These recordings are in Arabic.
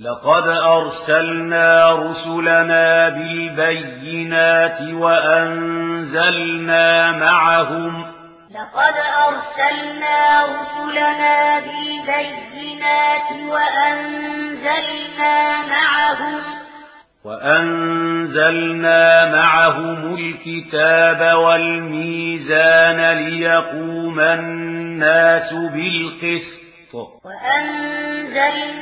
لقد أرسلنا رسلنا بالبينات وأنزلنا معهم لقد أرسلنا رسلنا بالبينات وأنزلنا معهم وأنزلنا معهم الكتاب والميزان ليقوم الناس بالقسط وأنزلنا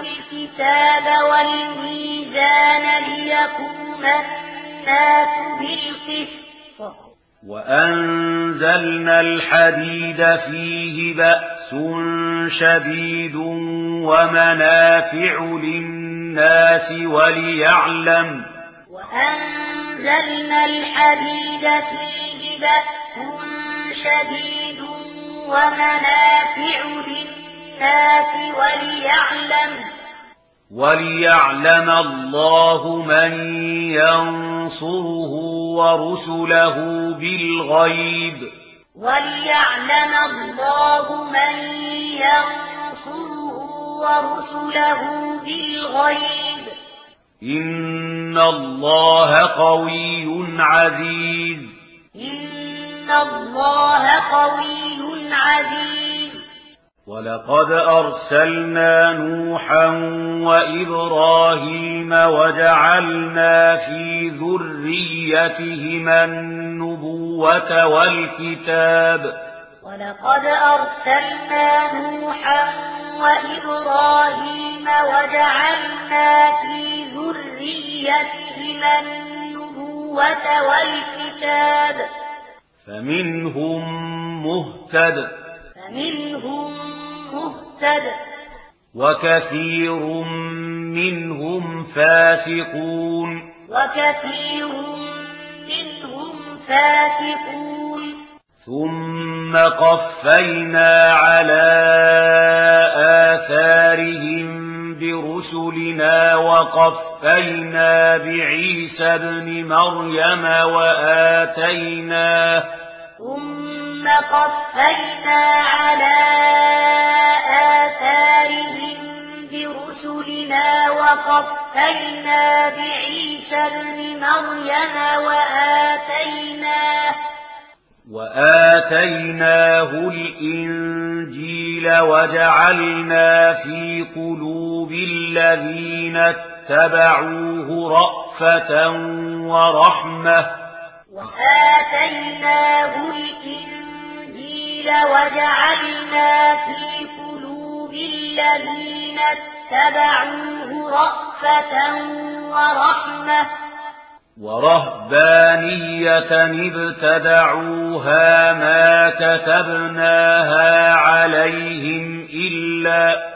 الكتاب والميزان ليقوم الناس وأنزلنا الحديد فيه بأس شديد ومنافع للناس وليعلم. وأنزلنا الحديد فيه بأس شديد ومنافع وليعلم الله من ينصره ورسله بالغيب. وليعلم الله من ينصره ورسله بالغيب. إن الله قوي عزيز. إن الله قوي عزيز. وَلَقَدْ أَرْسَلْنَا نُوحًا وَإِبْرَاهِيمَ وَجَعَلْنَا فِي ذُرِّيَّتِهِمَا النُّبُوَّةَ وَالْكِتَابَ وَلَقَدْ أَرْسَلْنَا نُوحًا وَإِبْرَاهِيمَ وَجَعَلْنَا فِي ذُرِّيَّتِهِمَا النُّبُوَّةَ وَالْكِتَابَ فَمِنْهُمْ مُهْتَدٍ فَمِنْهُمْ مهتد وكثير منهم فاسقون وكثير منهم فاسقون ثم قفينا على آثارهم برسلنا وقفينا بعيسى بن مريم وآتيناه ثم قفينا على وَقَفَّيْنَا بِعِيسَى ابْنِ مَرْيَمَ وَآتَيْنَاهُ وَآتَيْنَاهُ الْإِنْجِيلَ وَجَعَلْنَا فِي قُلُوبِ الَّذِينَ اتَّبَعُوهُ رَأْفَةً وَرَحْمَةً وَآتَيْنَاهُ الْإِنْجِيلَ وَجَعَلْنَا فِي قُلُوبِ الَّذِينَ اتبعوه رأفة ورحمة. ورهبانية ابتدعوها ما كتبناها عليهم إلا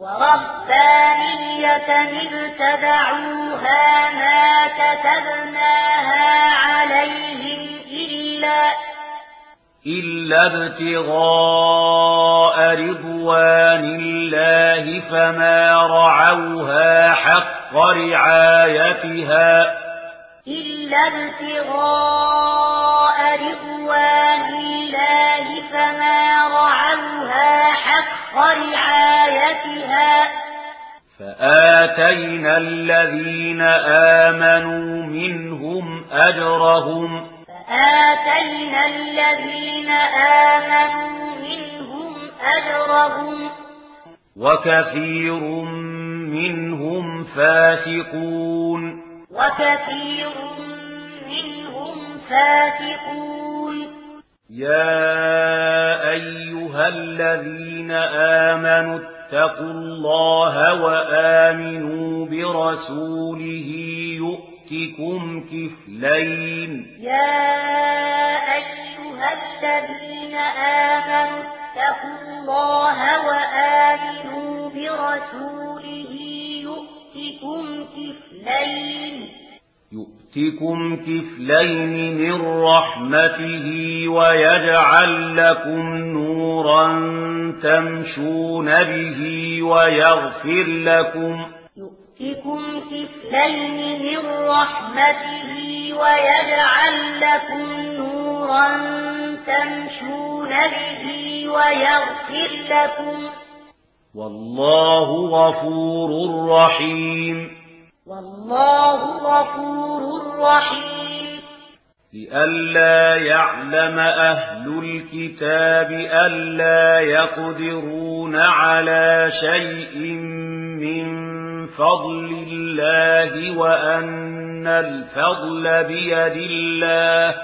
ورهبانية ابتدعوها ما كتبناها عليهم إلا إلا ابتغاء رضوان الله فما رعوها حق رعايتها إلا ابتغاء رضوان الله فما رعوها حق رعايتها فآتينا الذين آمنوا منهم أجرهم آتينا الذين آمنوا منهم أجرهم وكثير منهم فاسقون. وكثير منهم فاسقون. يا أيها الذين آمنوا اتقوا الله وآمنوا برسوله يُؤْتِكُمْ كِفْلَيْنِ. يَا أَيُّهَا الَّذِينَ آمَنُوا اتَّقُوا اللَّهَ وَآمِنُوا بِرَسُولِهِ يُؤْتِكُمْ كِفْلَيْنِ. يُؤْتِكُمْ كِفْلَيْنِ مِنْ رَحْمَتِهِ وَيَجْعَلْ لَكُمْ نُورًا تَمْشُونَ بِهِ وَيَغْفِرْ لَكُمْ ۗ يُؤْتِكُمْ كِفْلَيْنِ مِنْ رَحْمَتِهِ وَيَجْعَلْ لَكُمْ نُورًا تَمْشُونَ بِهِ وَيَغْفِرْ لَكُمْ. وَاللَّهُ غَفُورٌ رَحِيمٌ. وَاللَّهُ غَفُورٌ رَحِيمٌ. لِئَلَّا يَعْلَمَ أَهْلُ الْكِتَابِ أَلَّا يَقْدِرُونَ عَلَى شَيْءٍ مِّنْ فضل الله وأن الفضل بيد الله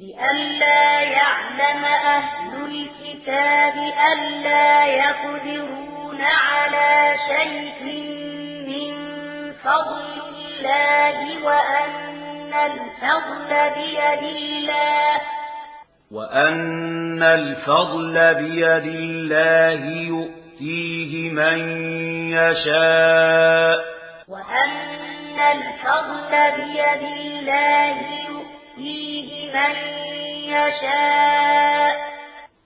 لئلا يعلم أهل الكتاب ألا يقدرون على شيء من فضل الله وأن الفضل بيد الله وأن الفضل بيد الله يؤمن يؤتيه من يشاء. وأن الفضل بيد الله يؤتيه من يشاء.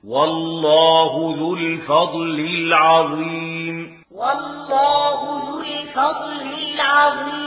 والله ذو الفضل العظيم. والله ذو الفضل العظيم.